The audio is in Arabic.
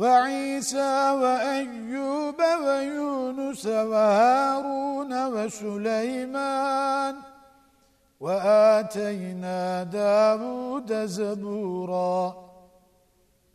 وعيسى وأيوب ويونس وهارون وسليمان وآتينا داود زبوراً